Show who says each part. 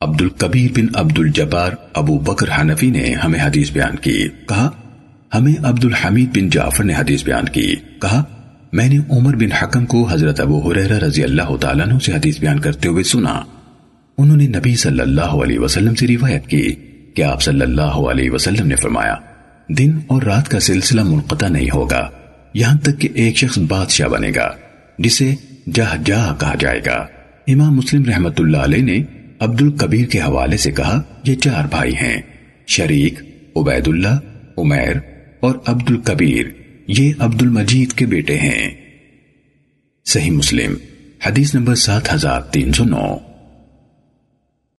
Speaker 1: عبد القبیر بن عبد الجبار ابو بکر حنفی نے ہمیں حدیث بیان کی۔ کہا، ہمیں عبد الحمید بن جعفر نے حدیث بیان کی۔ کہا، میں نے عمر بن حکم کو حضرت ابو حریرہ رضی اللہ تعالیٰ عنہ سے حدیث بیان کرتے ہوئے سنا۔ انہوں نے نبی صلی اللہ علیہ وسلم سے روایت کی کہ آپ صلی اللہ علیہ وسلم نے فرمایا، دن اور رات کا سلسلہ منقطع نہیں ہوگا، یہاں تک کہ ایک شخص بادشاہ بنے گا، جسے جہ جہ کہا جائے گا امام مسلم رحمت اللہ علیہ نے عبد القبیر کے حوالے سے کہا، یہ چار بھائی ہیں، شریک عبید اللہ عمیر اور عبد القبیر یہ عبد المجید کے بیٹے ہیں۔